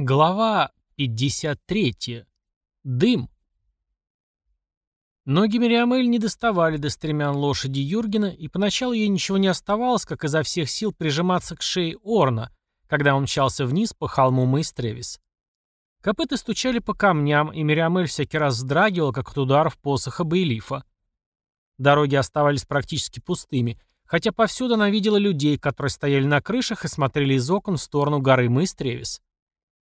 Глава 53. Дым. Ноги Мириамель не доставали до стремян лошади Юргена, и поначалу ей ничего не оставалось, как изо всех сил прижиматься к шее Орна, когда он мчался вниз по холму Мейстревис. Копыта стучали по камням, и Мириамель всякий раз вздрагивала, как от ударов посоха Бейлифа. Дороги оставались практически пустыми, хотя повсюду она видела людей, которые стояли на крышах и смотрели из окон в сторону горы Мейстревис.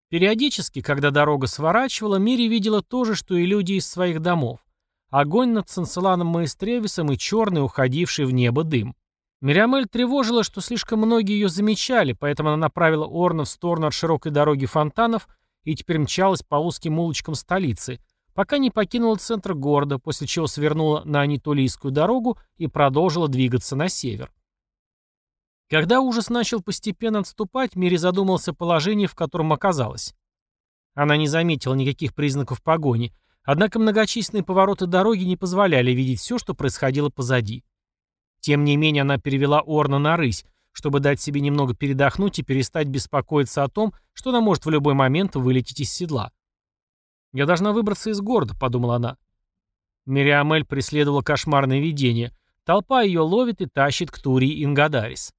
Периодически, когда дорога сворачивала, Мири видела то же, что и люди из своих домов. Огонь над Санселаном Маэстревисом и черный, уходивший в небо дым. Мириамель тревожила, что слишком многие ее замечали, поэтому она направила Орна в сторону от широкой дороги фонтанов и теперь мчалась по узким улочкам столицы, пока не покинула центр города, после чего свернула на Анитолийскую дорогу и продолжила двигаться на север. Когда ужас начал постепенно отступать, Мири задумался положении, в котором оказалась. Она не заметила никаких признаков погони, однако многочисленные повороты дороги не позволяли видеть все, что происходило позади. Тем не менее, она перевела Орна на рысь, чтобы дать себе немного передохнуть и перестать беспокоиться о том, что она может в любой момент вылететь из седла. «Я должна выбраться из города», — подумала она. Мириамель преследовала кошмарное видение. Толпа ее ловит и тащит к Турии Ингадарис.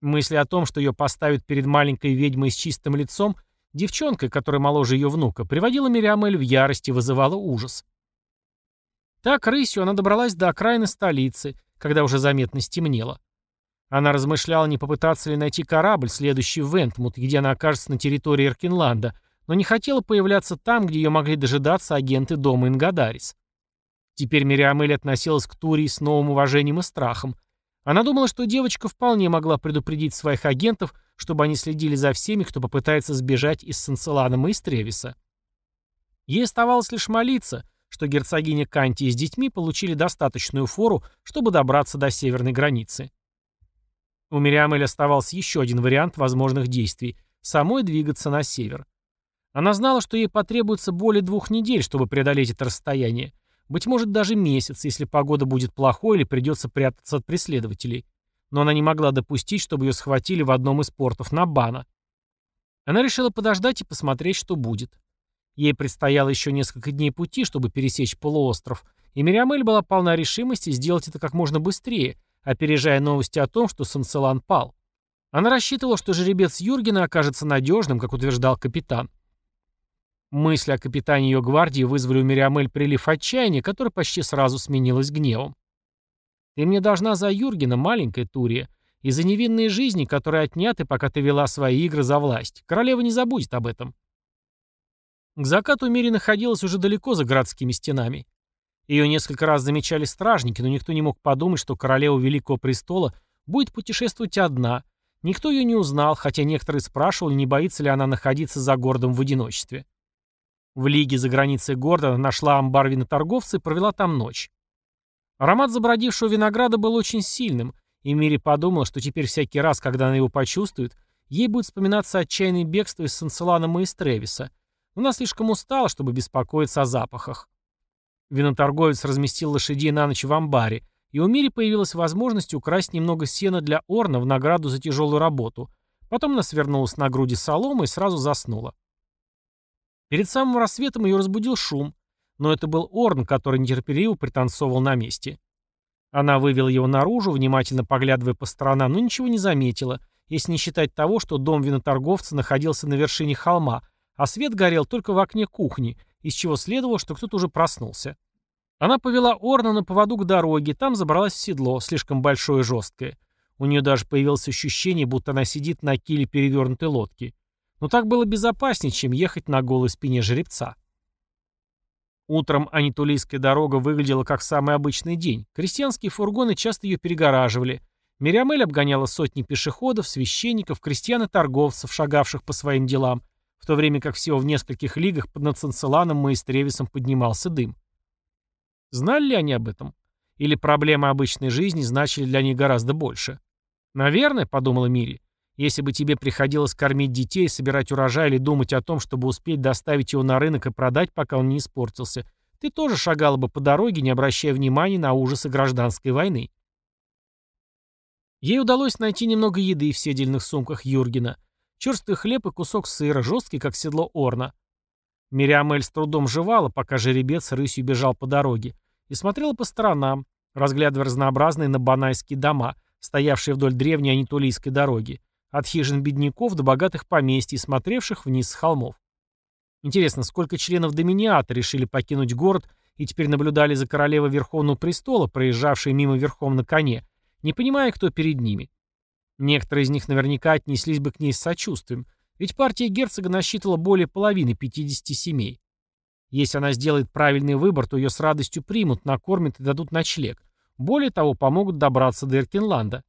Мысли о том, что ее поставят перед маленькой ведьмой с чистым лицом, девчонкой, которая моложе ее внука, приводила Мириамель в ярость и вызывала ужас. Так рысью она добралась до окраины столицы, когда уже заметно стемнело. Она размышляла, не попытаться ли найти корабль, следующий в Вентмут, где она окажется на территории Эркинланда, но не хотела появляться там, где ее могли дожидаться агенты дома Ингадарис. Теперь Мириамель относилась к Турии с новым уважением и страхом, она думала, что девочка вполне могла предупредить своих агентов, чтобы они следили за всеми, кто попытается сбежать из Санцелана и из Тревиса. Ей оставалось лишь молиться, что герцогиня Канти с детьми получили достаточную фору, чтобы добраться до северной границы. У Мириамель оставался еще один вариант возможных действий – самой двигаться на север. Она знала, что ей потребуется более двух недель, чтобы преодолеть это расстояние, быть может, даже месяц, если погода будет плохой или придется прятаться от преследователей. Но она не могла допустить, чтобы ее схватили в одном из портов на Бана. Она решила подождать и посмотреть, что будет. Ей предстояло еще несколько дней пути, чтобы пересечь полуостров, и Мириамель была полна решимости сделать это как можно быстрее, опережая новости о том, что Санцелан пал. Она рассчитывала, что жеребец Юргена окажется надежным, как утверждал капитан. Мысли о капитане ее гвардии вызвали у Мириамель прилив отчаяния, который почти сразу сменилось гневом. «Ты мне должна за Юргена, маленькая Турия, и за невинные жизни, которые отняты, пока ты вела свои игры за власть. Королева не забудет об этом». К закату Мири находилась уже далеко за городскими стенами. Ее несколько раз замечали стражники, но никто не мог подумать, что королева Великого Престола будет путешествовать одна. Никто ее не узнал, хотя некоторые спрашивали, не боится ли она находиться за городом в одиночестве. В Лиге за границей города нашла амбар виноторговца и провела там ночь. Аромат забродившего винограда был очень сильным, и Мири подумала, что теперь всякий раз, когда она его почувствует, ей будет вспоминаться отчаянное бегство из Санцелана и из Тревиса. Она слишком устала, чтобы беспокоиться о запахах. Виноторговец разместил лошадей на ночь в амбаре, и у Мири появилась возможность украсть немного сена для Орна в награду за тяжелую работу. Потом она свернулась на груди соломы и сразу заснула. Перед самым рассветом ее разбудил шум, но это был Орн, который нетерпеливо пританцовывал на месте. Она вывела его наружу, внимательно поглядывая по сторонам, но ничего не заметила, если не считать того, что дом виноторговца находился на вершине холма, а свет горел только в окне кухни, из чего следовало, что кто-то уже проснулся. Она повела Орна на поводу к дороге, там забралась в седло, слишком большое и жесткое. У нее даже появилось ощущение, будто она сидит на киле перевернутой лодки. Но так было безопаснее, чем ехать на голой спине жеребца. Утром Анитулийская дорога выглядела как самый обычный день. Крестьянские фургоны часто ее перегораживали. Мириамель обгоняла сотни пешеходов, священников, крестьян и торговцев, шагавших по своим делам, в то время как всего в нескольких лигах под Нацинцеланом и Стревисом поднимался дым. Знали ли они об этом? Или проблемы обычной жизни значили для них гораздо больше? Наверное, подумала Мири, если бы тебе приходилось кормить детей, собирать урожай или думать о том, чтобы успеть доставить его на рынок и продать, пока он не испортился, ты тоже шагала бы по дороге, не обращая внимания на ужасы гражданской войны. Ей удалось найти немного еды в седельных сумках Юргена. черстый хлеб и кусок сыра, жесткий, как седло Орна. Мириамель с трудом жевала, пока жеребец рысью бежал по дороге, и смотрела по сторонам, разглядывая разнообразные набанайские дома, стоявшие вдоль древней анатолийской дороги, от хижин бедняков до богатых поместий, смотревших вниз с холмов. Интересно, сколько членов Доминиата решили покинуть город и теперь наблюдали за королевой Верховного Престола, проезжавшей мимо верхом на коне, не понимая, кто перед ними. Некоторые из них наверняка отнеслись бы к ней с сочувствием, ведь партия герцога насчитывала более половины 50 семей. Если она сделает правильный выбор, то ее с радостью примут, накормят и дадут ночлег. Более того, помогут добраться до Эркинланда.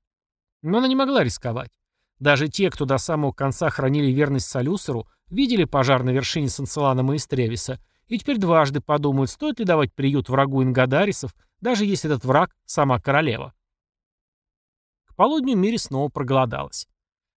Но она не могла рисковать. Даже те, кто до самого конца хранили верность Салюсеру, видели пожар на вершине Санцелана Маистревиса и теперь дважды подумают, стоит ли давать приют врагу Ингадарисов, даже если этот враг — сама королева. К полудню Мири снова проголодалась.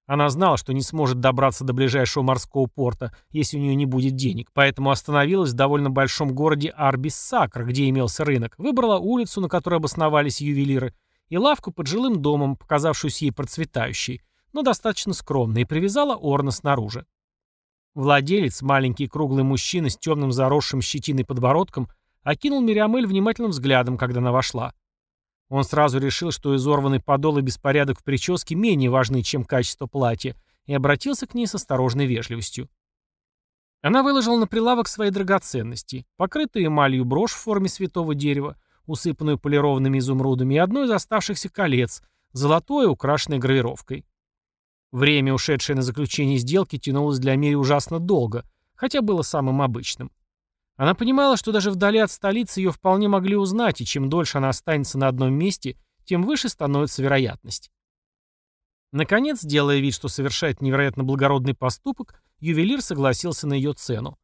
Она знала, что не сможет добраться до ближайшего морского порта, если у нее не будет денег, поэтому остановилась в довольно большом городе Арбис-Сакр, где имелся рынок, выбрала улицу, на которой обосновались ювелиры, и лавку под жилым домом, показавшуюся ей процветающей, но достаточно скромной, и привязала Орна снаружи. Владелец, маленький круглый мужчина с темным заросшим щетиной подбородком, окинул Мириамель внимательным взглядом, когда она вошла. Он сразу решил, что изорванный подол и беспорядок в прическе менее важны, чем качество платья, и обратился к ней с осторожной вежливостью. Она выложила на прилавок свои драгоценности, покрытую эмалью брошь в форме святого дерева, усыпанную полированными изумрудами, и одно из оставшихся колец, золотое, украшенное гравировкой. Время, ушедшее на заключение сделки, тянулось для Мири ужасно долго, хотя было самым обычным. Она понимала, что даже вдали от столицы ее вполне могли узнать, и чем дольше она останется на одном месте, тем выше становится вероятность. Наконец, делая вид, что совершает невероятно благородный поступок, ювелир согласился на ее цену.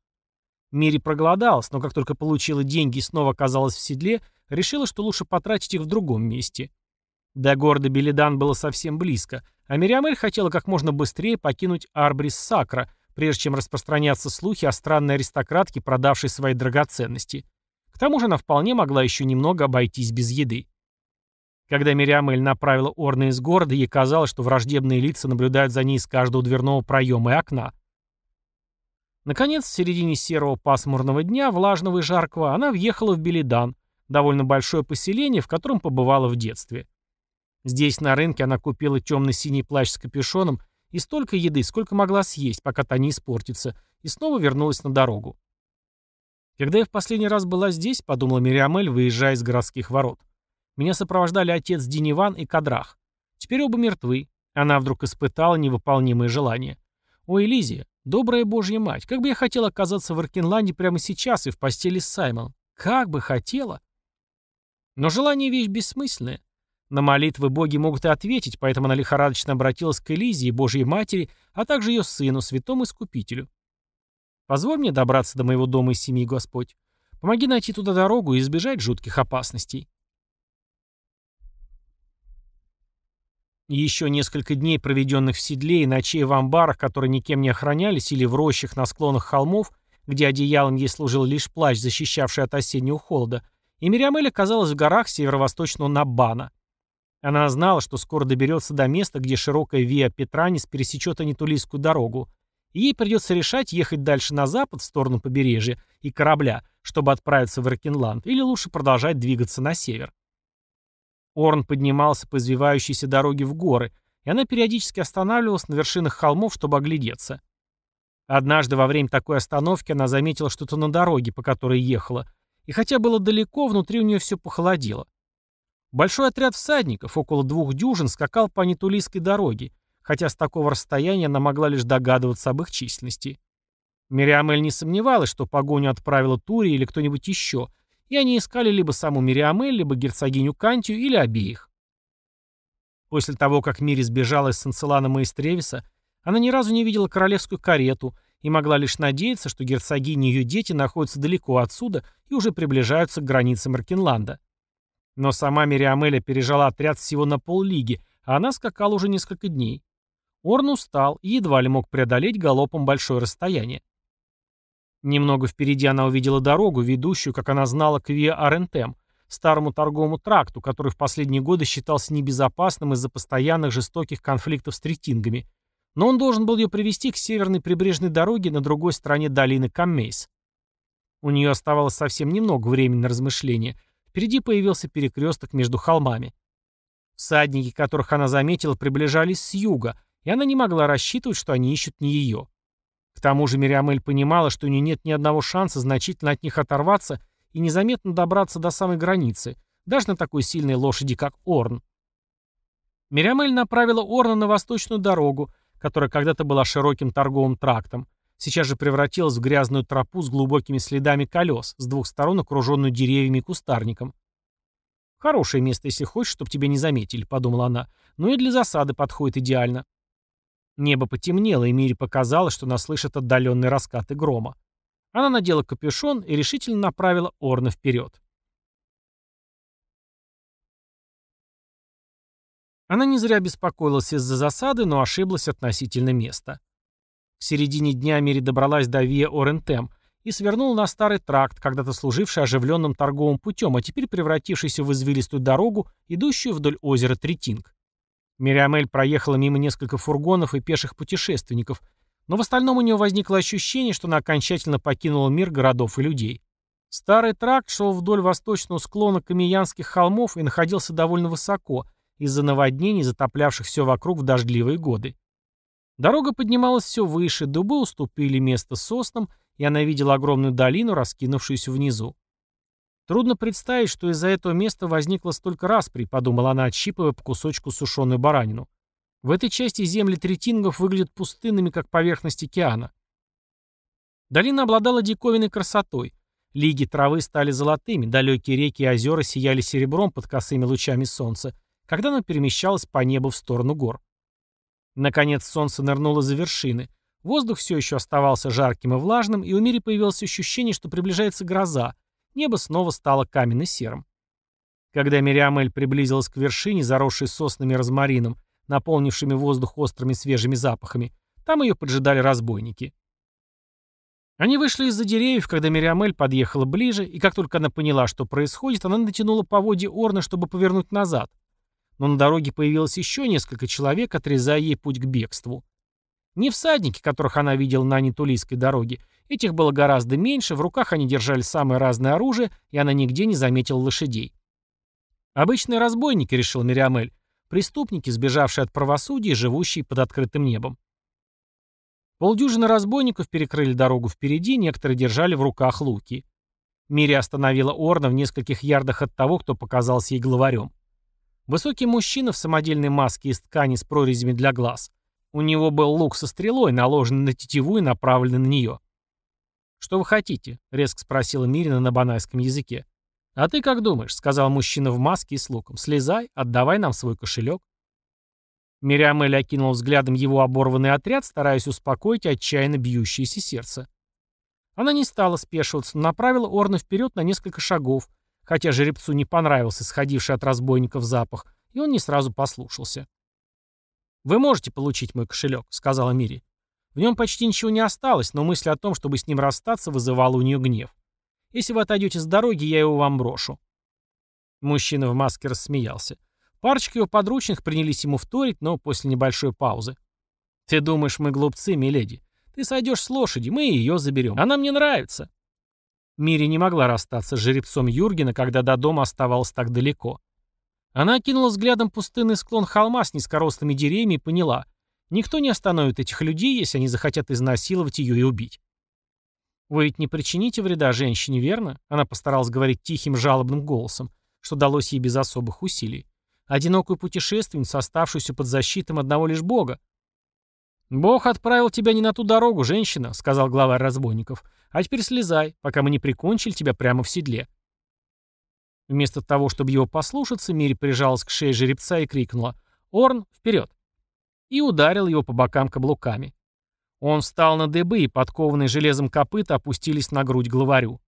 Мири проголодалась, но как только получила деньги и снова оказалась в седле, решила, что лучше потратить их в другом месте. До города Белидан было совсем близко, а Мириамель хотела как можно быстрее покинуть Арбрис Сакра, прежде чем распространяться слухи о странной аристократке, продавшей свои драгоценности. К тому же она вполне могла еще немного обойтись без еды. Когда Мириамель направила Орна из города, ей казалось, что враждебные лица наблюдают за ней с каждого дверного проема и окна. Наконец, в середине серого пасмурного дня, влажного и жаркого, она въехала в Белидан, довольно большое поселение, в котором побывала в детстве. Здесь, на рынке, она купила темно-синий плащ с капюшоном и столько еды, сколько могла съесть, пока та не испортится, и снова вернулась на дорогу. Когда я в последний раз была здесь, подумала Мириамель, выезжая из городских ворот. Меня сопровождали отец Диниван и Кадрах. Теперь оба мертвы. Она вдруг испытала невыполнимое желание. Ой, Элизия, добрая божья мать, как бы я хотела оказаться в Аркенланде прямо сейчас и в постели с Саймоном. Как бы хотела. Но желание вещь бессмысленная. На молитвы боги могут и ответить, поэтому она лихорадочно обратилась к Элизии, Божьей Матери, а также ее сыну, святому Искупителю. «Позволь мне добраться до моего дома и семьи, Господь. Помоги найти туда дорогу и избежать жутких опасностей». Еще несколько дней, проведенных в седле и ночей в амбарах, которые никем не охранялись, или в рощах на склонах холмов, где одеялом ей служил лишь плащ, защищавший от осеннего холода, и Мириамель оказалась в горах северо-восточного Наббана. Она знала, что скоро доберется до места, где широкая Виа Петранис пересечет Анитулийскую дорогу, и ей придется решать, ехать дальше на запад, в сторону побережья и корабля, чтобы отправиться в Эркинланд, или лучше продолжать двигаться на север. Орн поднимался по извивающейся дороге в горы, и она периодически останавливалась на вершинах холмов, чтобы оглядеться. Однажды во время такой остановки она заметила что-то на дороге, по которой ехала, и хотя было далеко, внутри у нее все похолодело. Большой отряд всадников, около двух дюжин, скакал по Нетулийской дороге, хотя с такого расстояния она могла лишь догадываться об их численности. Мириамель не сомневалась, что погоню отправила Тури или кто-нибудь еще, и они искали либо саму Мириамель, либо герцогиню Кантию или обеих. После того, как Мири сбежала из Санцелана Маистревиса, она ни разу не видела королевскую карету и могла лишь надеяться, что герцогиня и ее дети находятся далеко отсюда и уже приближаются к границам Аркинланда. Но сама Мириамеля пережила отряд всего на поллиги, а она скакала уже несколько дней. Орн устал и едва ли мог преодолеть галопом большое расстояние. Немного впереди она увидела дорогу, ведущую, как она знала, к Виа Арентем, старому торговому тракту, который в последние годы считался небезопасным из-за постоянных жестоких конфликтов с третингами, Но он должен был ее привести к северной прибрежной дороге на другой стороне долины Каммейс. У нее оставалось совсем немного времени на размышления. Впереди появился перекресток между холмами. Всадники, которых она заметила, приближались с юга, и она не могла рассчитывать, что они ищут не ее. К тому же Мириамель понимала, что у нее нет ни одного шанса значительно от них оторваться и незаметно добраться до самой границы, даже на такой сильной лошади, как Орн. Мириамель направила Орна на восточную дорогу, которая когда-то была широким торговым трактом, сейчас же превратилась в грязную тропу с глубокими следами колес, с двух сторон окруженную деревьями и кустарником. «Хорошее место, если хочешь, чтобы тебя не заметили», — подумала она, — «но и для засады подходит идеально». Небо потемнело, и Мире показалось, что она слышит отдаленные раскаты грома. Она надела капюшон и решительно направила Орна вперед. Она не зря беспокоилась из-за засады, но ошиблась относительно места. В середине дня Мири добралась до Виа Орентем и свернула на старый тракт, когда-то служивший оживленным торговым путем, а теперь превратившийся в извилистую дорогу, идущую вдоль озера Третинг. Мириамель проехала мимо нескольких фургонов и пеших путешественников, но в остальном у нее возникло ощущение, что она окончательно покинула мир городов и людей. Старый тракт шел вдоль восточного склона Камиянских холмов и находился довольно высоко, из-за наводнений, затоплявших все вокруг в дождливые годы. Дорога поднималась все выше, дубы уступили место соснам, и она видела огромную долину, раскинувшуюся внизу. Трудно представить, что из-за этого места возникло столько распри, подумала она, отщипывая по кусочку сушеную баранину. В этой части земли третингов выглядят пустынными, как поверхность океана. Долина обладала диковинной красотой. Лиги травы стали золотыми, далекие реки и озера сияли серебром под косыми лучами солнца, когда она перемещалась по небу в сторону гор. Наконец солнце нырнуло за вершины. Воздух все еще оставался жарким и влажным, и у Мири появилось ощущение, что приближается гроза, Небо снова стало каменно-серым. Когда Мириамель приблизилась к вершине, заросшей соснами и розмарином, наполнившими воздух острыми свежими запахами, там ее поджидали разбойники. Они вышли из-за деревьев, когда Мириамель подъехала ближе, и как только она поняла, что происходит, она натянула поводья Орна, чтобы повернуть назад. Но на дороге появилось еще несколько человек, отрезая ей путь к бегству. Не всадники, которых она видела на Нитулийской дороге, Этих было гораздо меньше, в руках они держали самое разное оружие, и она нигде не заметила лошадей. Обычные разбойники, решил Мириамель, преступники, сбежавшие от правосудия, живущие под открытым небом. Полдюжины разбойников перекрыли дорогу впереди, некоторые держали в руках луки. Мири остановила Орна в нескольких ярдах от того, кто показался ей главарем. Высокий мужчина в самодельной маске из ткани с прорезями для глаз. У него был лук со стрелой, наложенный на тетиву и направленный на нее. «Что вы хотите?» — резко спросила Мирина на банайском языке. «А ты как думаешь?» — сказал мужчина в маске и с луком. «Слезай, отдавай нам свой кошелек». Мириамель окинул взглядом его оборванный отряд, стараясь успокоить отчаянно бьющееся сердце. Она не стала спешиваться, но направила Орна вперед на несколько шагов, хотя жеребцу не понравился сходивший от разбойников запах, и он не сразу послушался. «Вы можете получить мой кошелек», — сказала Мири. В нем почти ничего не осталось, но мысль о том, чтобы с ним расстаться, вызывала у нее гнев. «Если вы отойдете с дороги, я его вам брошу». Мужчина в маске рассмеялся. Парочка его подручных принялись ему вторить, но после небольшой паузы. «Ты думаешь, мы глупцы, миледи? Ты сойдешь с лошади, мы ее заберем. Она мне нравится». Мири не могла расстаться с жеребцом Юргена, когда до дома оставалось так далеко. Она окинула взглядом пустынный склон холма с низкорослыми деревьями и поняла — Никто не остановит этих людей, если они захотят изнасиловать ее и убить. «Вы ведь не причините вреда женщине, верно?» Она постаралась говорить тихим, жалобным голосом, что далось ей без особых усилий. «Одинокую путешественницу, оставшуюся под защитом одного лишь Бога». «Бог отправил тебя не на ту дорогу, женщина», — сказал главарь разбойников. «А теперь слезай, пока мы не прикончили тебя прямо в седле». Вместо того, чтобы его послушаться, Мири прижалась к шее жеребца и крикнула «Орн, вперед!» и ударил его по бокам каблуками. Он встал на дыбы, и подкованные железом копыта опустились на грудь главарю.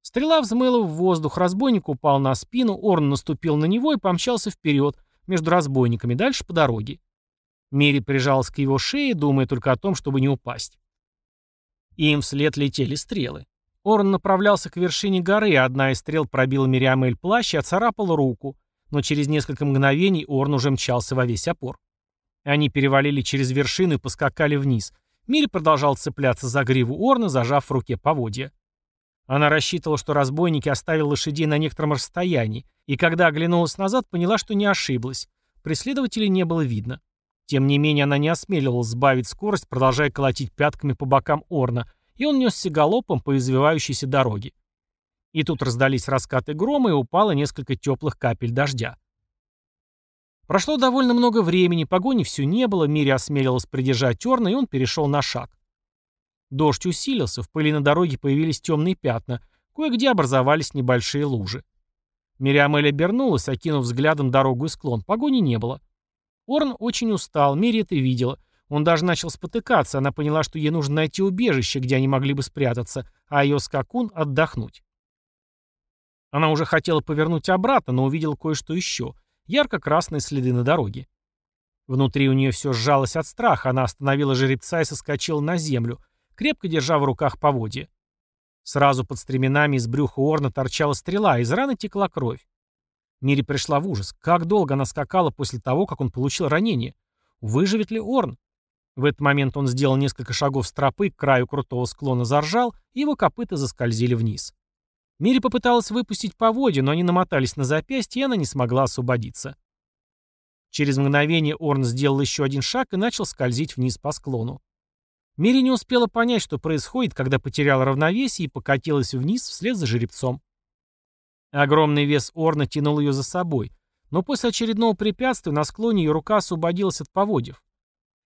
Стрела взмыла в воздух, разбойник упал на спину, Орн наступил на него и помчался вперед, между разбойниками, дальше по дороге. Мери прижалась к его шее, думая только о том, чтобы не упасть. Им вслед летели стрелы. Орн направлялся к вершине горы, а одна из стрел пробила Мириамель плащ и оцарапала руку, но через несколько мгновений Орн уже мчался во весь опор. Они перевалили через вершину и поскакали вниз. Мири продолжал цепляться за гриву Орна, зажав в руке поводья. Она рассчитывала, что разбойники оставили лошадей на некотором расстоянии, и когда оглянулась назад, поняла, что не ошиблась. Преследователей не было видно. Тем не менее, она не осмеливалась сбавить скорость, продолжая колотить пятками по бокам Орна, и он несся галопом по извивающейся дороге. И тут раздались раскаты грома, и упало несколько теплых капель дождя. Прошло довольно много времени, погони все не было, Мири осмелилась придержать Орна, и он перешел на шаг. Дождь усилился, в пыли на дороге появились темные пятна, кое-где образовались небольшие лужи. Мириамель обернулась, окинув взглядом дорогу и склон. Погони не было. Орн очень устал, Мири это видела. Он даже начал спотыкаться, она поняла, что ей нужно найти убежище, где они могли бы спрятаться, а ее скакун — отдохнуть. Она уже хотела повернуть обратно, но увидела кое-что еще — ярко-красные следы на дороге. Внутри у нее все сжалось от страха, она остановила жеребца и соскочила на землю, крепко держа в руках поводья. Сразу под стременами из брюха Орна торчала стрела, из раны текла кровь. Мири пришла в ужас. Как долго она скакала после того, как он получил ранение? Выживет ли Орн? В этот момент он сделал несколько шагов с тропы к краю крутого склона заржал, и его копыта заскользили вниз. Мири попыталась выпустить поводья, но они намотались на запястье, и она не смогла освободиться. Через мгновение Орн сделал еще один шаг и начал скользить вниз по склону. Мири не успела понять, что происходит, когда потеряла равновесие и покатилась вниз вслед за жеребцом. Огромный вес Орна тянул ее за собой, но после очередного препятствия на склоне ее рука освободилась от поводьев.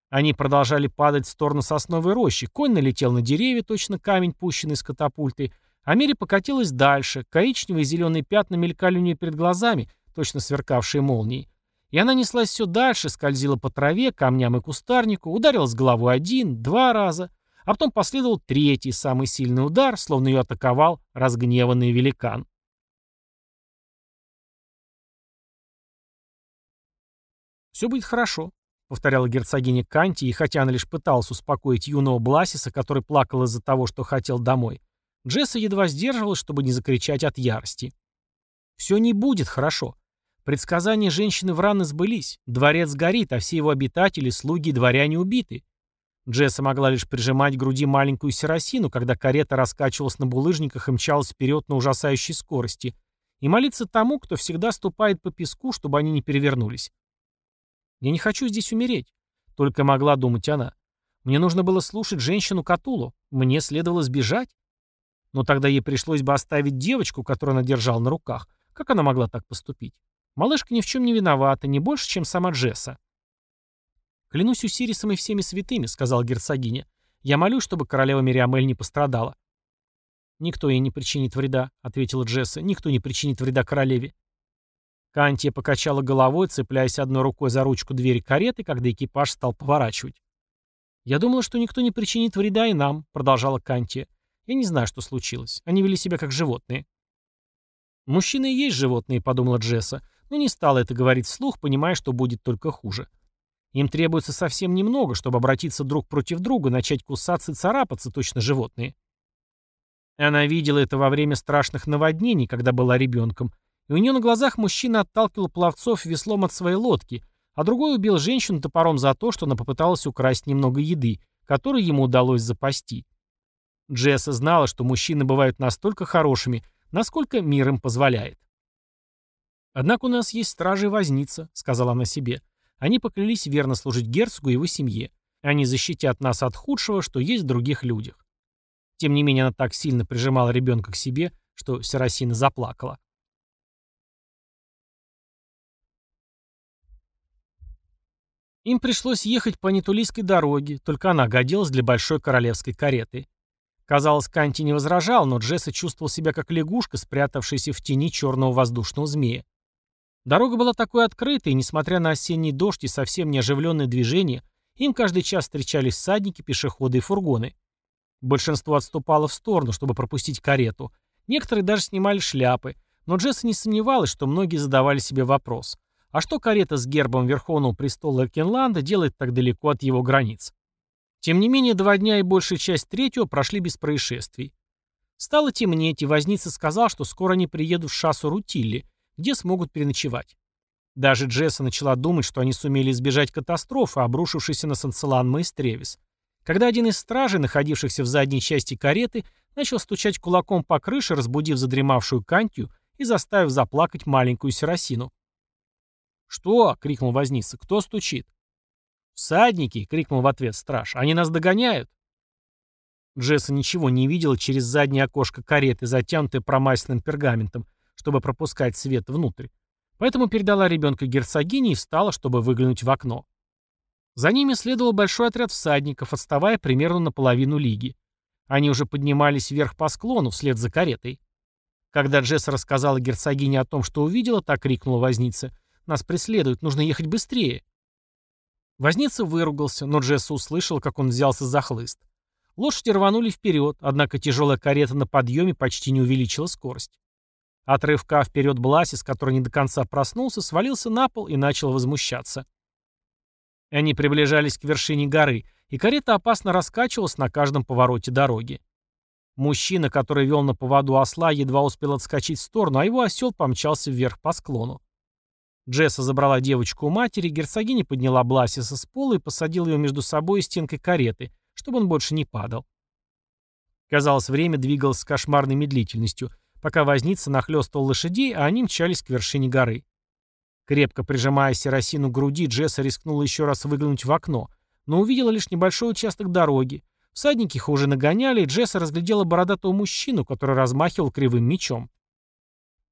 Они продолжали падать в сторону сосновой рощи, конь налетел на деревья, точно камень, пущенный с катапульты, Амири покатилась дальше, коричневые и зеленые пятна мелькали у нее перед глазами, точно сверкавшие молнией. И она неслась все дальше, скользила по траве, камням и кустарнику, ударилась головой один, два раза, а потом последовал третий, самый сильный удар, словно ее атаковал разгневанный великан. «Все будет хорошо», — повторяла герцогиня Канти, и хотя она лишь пыталась успокоить юного Бласиса, который плакал из-за того, что хотел домой, Джесса едва сдерживалась, чтобы не закричать от ярости. «Все не будет хорошо. Предсказания женщины Враны сбылись. Дворец горит, а все его обитатели, слуги и дворяне убиты. Джесса могла лишь прижимать к груди маленькую серосину, когда карета раскачивалась на булыжниках и мчалась вперед на ужасающей скорости, и молиться тому, кто всегда ступает по песку, чтобы они не перевернулись. «Я не хочу здесь умереть», — только могла думать она. «Мне нужно было слушать женщину Катулу. Мне следовало сбежать. Но тогда ей пришлось бы оставить девочку, которую она держала на руках. Как она могла так поступить? Малышка ни в чем не виновата, не больше, чем сама Джесса. «Клянусь Усирисом и всеми святыми», — сказал герцогиня. «Я молюсь, чтобы королева Мириамель не пострадала». «Никто ей не причинит вреда», — ответила Джесса. «Никто не причинит вреда королеве». Кантия покачала головой, цепляясь одной рукой за ручку двери кареты, когда экипаж стал поворачивать. «Я думала, что никто не причинит вреда и нам», — продолжала Кантия. Я не знаю, что случилось. Они вели себя как животные. «Мужчины и есть животные», — подумала Джесса, но не стала это говорить вслух, понимая, что будет только хуже. Им требуется совсем немного, чтобы обратиться друг против друга, начать кусаться и царапаться, точно животные. Она видела это во время страшных наводнений, когда была ребенком, и у нее на глазах мужчина отталкивал пловцов веслом от своей лодки, а другой убил женщину топором за то, что она попыталась украсть немного еды, которую ему удалось запасти. Джесса знала, что мужчины бывают настолько хорошими, насколько мир им позволяет. «Однако у нас есть стражи и возница», — сказала она себе. «Они поклялись верно служить герцогу и его семье. Они защитят нас от худшего, что есть в других людях». Тем не менее, она так сильно прижимала ребенка к себе, что Серасина заплакала. Им пришлось ехать по нетулийской дороге, только она годилась для большой королевской кареты. Казалось, Канти не возражал, но Джесса чувствовал себя как лягушка, спрятавшаяся в тени черного воздушного змея. Дорога была такой открытой, и, несмотря на осенний дождь и совсем неоживленное движение, им каждый час встречались всадники, пешеходы и фургоны. Большинство отступало в сторону, чтобы пропустить карету. Некоторые даже снимали шляпы, но Джесса не сомневалась, что многие задавали себе вопрос. А что карета с гербом Верховного престола Эркенланда делает так далеко от его границ? Тем не менее, два дня и большая часть третьего прошли без происшествий. Стало темнеть, и возница сказал, что скоро они приедут в шассу Рутилли, где смогут переночевать. Даже Джесса начала думать, что они сумели избежать катастрофы, обрушившейся на Санцеланма и Стревис, когда один из стражей, находившихся в задней части кареты, начал стучать кулаком по крыше, разбудив задремавшую Кантию и заставив заплакать маленькую Серосину. «Что?» — крикнул возница. «Кто стучит?» «Всадники!» — крикнул в ответ страж. «Они нас догоняют!» Джесса ничего не видела через заднее окошко кареты, затянутое промасленным пергаментом, чтобы пропускать свет внутрь. Поэтому передала ребенка герцогине и встала, чтобы выглянуть в окно. За ними следовал большой отряд всадников, отставая примерно на половину лиги. Они уже поднимались вверх по склону, вслед за каретой. Когда Джесса рассказала герцогине о том, что увидела, так крикнула возница. «Нас преследуют, нужно ехать быстрее!» Возница выругался, но Джесса услышал, как он взялся за хлыст. Лошади рванули вперед, однако тяжелая карета на подъеме почти не увеличила скорость. От рывка вперед Бласис, который не до конца проснулся, свалился на пол и начал возмущаться. Они приближались к вершине горы, и карета опасно раскачивалась на каждом повороте дороги. Мужчина, который вел на поводу осла, едва успел отскочить в сторону, а его осел помчался вверх по склону. Джесса забрала девочку у матери, герцогиня подняла Бласиса с пола и посадила ее между собой и стенкой кареты, чтобы он больше не падал. Казалось, время двигалось с кошмарной медлительностью, пока возница нахлёстывал лошадей, а они мчались к вершине горы. Крепко прижимая Серосину к груди, Джесса рискнула еще раз выглянуть в окно, но увидела лишь небольшой участок дороги. Всадники их уже нагоняли, и Джесса разглядела бородатого мужчину, который размахивал кривым мечом.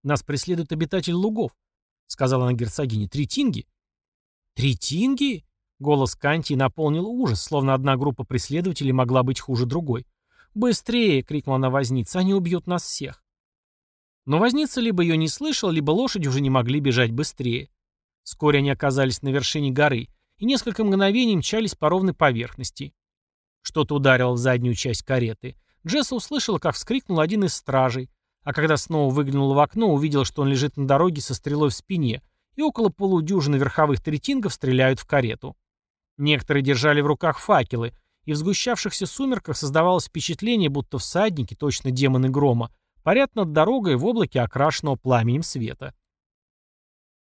«Нас преследует обитатель лугов», — сказала она герцогине. «Третинги?» «Третинги?» Голос Канти наполнил ужас, словно одна группа преследователей могла быть хуже другой. «Быстрее!» — крикнула она возница. «Они убьют нас всех!» Но возница либо ее не слышал, либо лошади уже не могли бежать быстрее. Вскоре они оказались на вершине горы и несколько мгновений мчались по ровной поверхности. Что-то ударило в заднюю часть кареты. Джесса услышала, как вскрикнул один из стражей, а когда снова выглянула в окно, увидела, что он лежит на дороге со стрелой в спине, и около полудюжины верховых третингов стреляют в карету. Некоторые держали в руках факелы, и в сгущавшихся сумерках создавалось впечатление, будто всадники, точно демоны грома, парят над дорогой в облаке окрашенного пламенем света.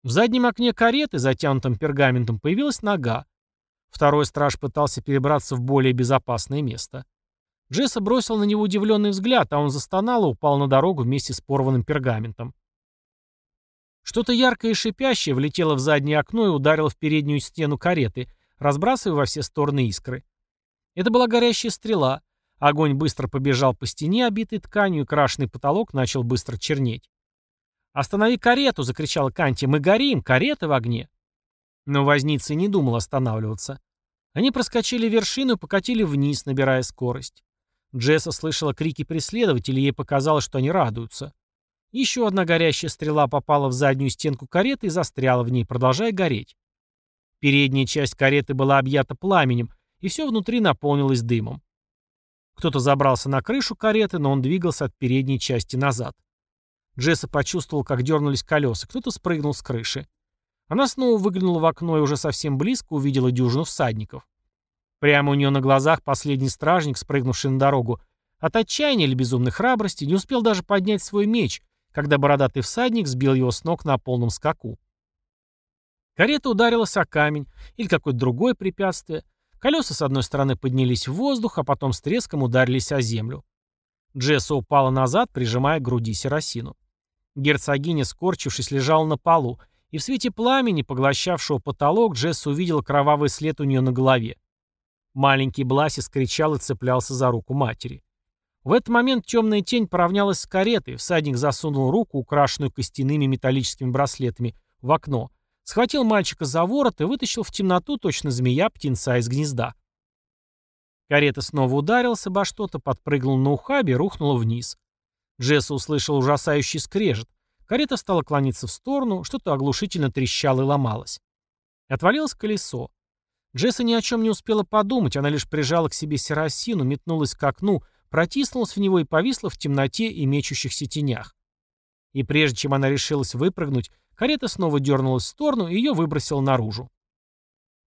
В заднем окне кареты, затянутом пергаментом, появилась нога. Второй страж пытался перебраться в более безопасное место. Джесса бросил на него удивленный взгляд, а он застонал и упал на дорогу вместе с порванным пергаментом. Что-то яркое и шипящее влетело в заднее окно и ударило в переднюю стену кареты, разбрасывая во все стороны искры. Это была горящая стрела. Огонь быстро побежал по стене, обитой тканью, и крашеный потолок начал быстро чернеть. «Останови карету!» — закричала Канти. «Мы горим! Карета в огне!» Но возница не думал останавливаться. Они проскочили вершину и покатили вниз, набирая скорость. Джесса слышала крики преследователей, ей показалось, что они радуются. Еще одна горящая стрела попала в заднюю стенку кареты и застряла в ней, продолжая гореть. Передняя часть кареты была объята пламенем, и все внутри наполнилось дымом. Кто-то забрался на крышу кареты, но он двигался от передней части назад. Джесса почувствовал, как дернулись колеса, кто-то спрыгнул с крыши. Она снова выглянула в окно и уже совсем близко увидела дюжину всадников. Прямо у нее на глазах последний стражник, спрыгнувший на дорогу, от отчаяния или безумной храбрости не успел даже поднять свой меч, когда бородатый всадник сбил его с ног на полном скаку. Карета ударилась о камень или какое-то другое препятствие. Колеса с одной стороны поднялись в воздух, а потом с треском ударились о землю. Джесса упала назад, прижимая к груди Серосину. Герцогиня, скорчившись, лежала на полу, и в свете пламени, поглощавшего потолок, Джесса увидела кровавый след у нее на голове. Маленький Бласис кричал и цеплялся за руку матери. В этот момент темная тень поравнялась с каретой, всадник засунул руку, украшенную костяными металлическими браслетами, в окно, Схватил мальчика за ворот и вытащил в темноту точно змея птенца из гнезда. Карета снова ударилась обо что-то, подпрыгнул на ухабе и рухнула вниз. Джесса услышал ужасающий скрежет. Карета стала клониться в сторону, что-то оглушительно трещало и ломалось. Отвалилось колесо. Джесса ни о чем не успела подумать, она лишь прижала к себе серосину, метнулась к окну, протиснулась в него и повисла в темноте и мечущихся тенях. И прежде чем она решилась выпрыгнуть, Карета снова дернулась в сторону, и ее выбросило наружу.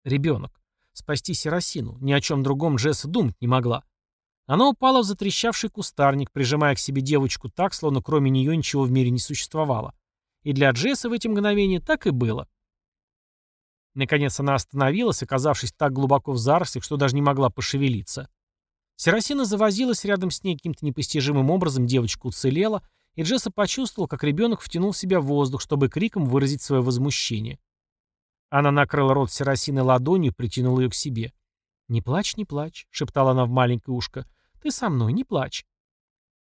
Ребенок. Спасти Серосину. Ни о чем другом Джесса думать не могла. Она упала в затрещавший кустарник, прижимая к себе девочку так, словно кроме нее ничего в мире не существовало. И для Джесса в эти мгновения так и было. Наконец она остановилась, оказавшись так глубоко в зарослях, что даже не могла пошевелиться. Серосина завозилась рядом с ней каким-то непостижимым образом, девочка уцелела, и Джесса почувствовал, как ребенок втянул в себя воздух, чтобы криком выразить свое возмущение. Она накрыла рот Серосины ладонью и притянула ее к себе. «Не плачь, не плачь», — шептала она в маленькое ушко. «Ты со мной, не плачь».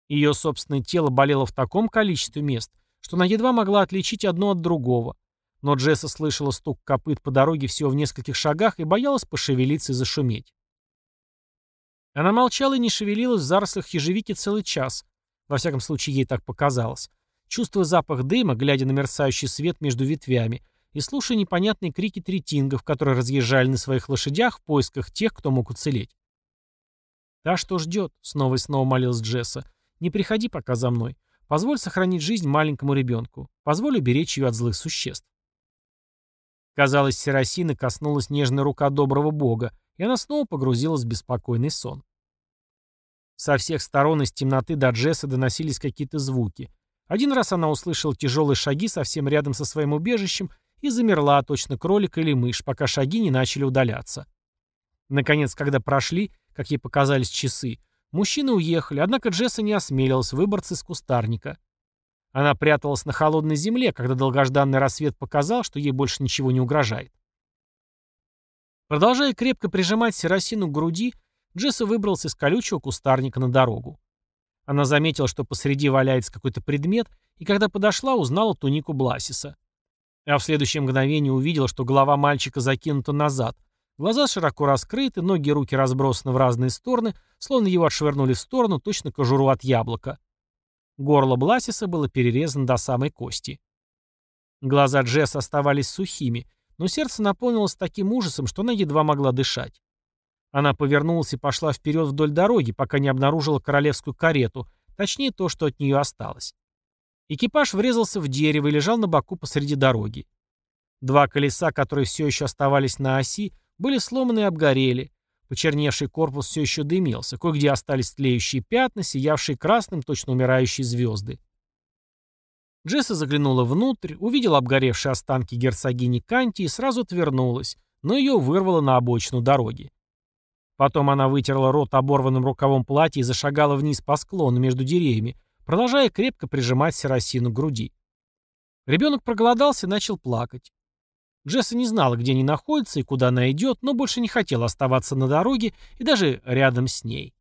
Ее собственное тело болело в таком количестве мест, что она едва могла отличить одно от другого. Но Джесса слышала стук копыт по дороге всего в нескольких шагах и боялась пошевелиться и зашуметь. Она молчала и не шевелилась в зарослях ежевики целый час. Во всяком случае, ей так показалось. Чувствуя запах дыма, глядя на мерцающий свет между ветвями, и слушая непонятные крики третингов, которые разъезжали на своих лошадях в поисках тех, кто мог уцелеть. «Та, что ждет», — снова и снова молилась Джесса, — «не приходи пока за мной. Позволь сохранить жизнь маленькому ребенку. Позволь уберечь ее от злых существ». Казалось, Серосина коснулась нежная рука доброго бога, и она снова погрузилась в беспокойный сон. Со всех сторон из темноты до Джесса доносились какие-то звуки. Один раз она услышала тяжелые шаги совсем рядом со своим убежищем и замерла, точно кролик или мышь, пока шаги не начали удаляться. Наконец, когда прошли, как ей показались часы, мужчины уехали, однако Джесса не осмелилась выбраться из кустарника. Она пряталась на холодной земле, когда долгожданный рассвет показал, что ей больше ничего не угрожает. Продолжая крепко прижимать Серосину к груди, Джесса выбрался из колючего кустарника на дорогу. Она заметила, что посреди валяется какой-то предмет, и когда подошла, узнала тунику Бласиса. А в следующее мгновение увидела, что голова мальчика закинута назад, глаза широко раскрыты, ноги и руки разбросаны в разные стороны, словно его отшвырнули в сторону, точно кожуру от яблока. Горло Бласиса было перерезано до самой кости. Глаза Джесс оставались сухими, но сердце наполнилось таким ужасом, что она едва могла дышать. Она повернулась и пошла вперед вдоль дороги, пока не обнаружила королевскую карету, точнее то, что от нее осталось. Экипаж врезался в дерево и лежал на боку посреди дороги. Два колеса, которые все еще оставались на оси, были сломаны и обгорели, Почерневший корпус все еще дымился, кое-где остались тлеющие пятна, сиявшие красным, точно умирающие звезды. Джесса заглянула внутрь, увидела обгоревшие останки герцогини Канти и сразу отвернулась, но ее вырвало на обочину дороги. Потом она вытерла рот оборванным рукавом платья и зашагала вниз по склону между деревьями, продолжая крепко прижимать Серосину к груди. Ребенок проголодался и начал плакать. Джесса не знала, где они находятся и куда она идет, но больше не хотела оставаться на дороге и даже рядом с ней.